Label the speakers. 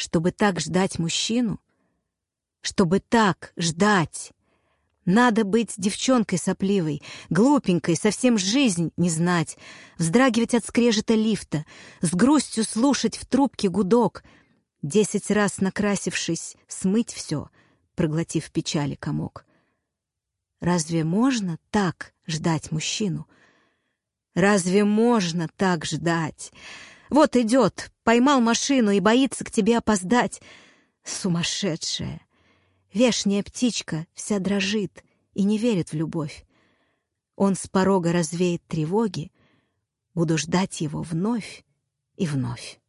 Speaker 1: Чтобы так ждать мужчину? Чтобы так ждать? Надо быть девчонкой сопливой, глупенькой, совсем жизнь не знать, вздрагивать от скрежета лифта, с грустью слушать в трубке гудок, десять раз накрасившись, смыть все, проглотив печали комок. Разве можно так ждать мужчину? Разве можно так ждать? Вот идет, поймал машину и боится к тебе опоздать. Сумасшедшая! Вешняя птичка вся дрожит и не верит в любовь. Он с порога развеет тревоги, буду ждать его вновь и вновь.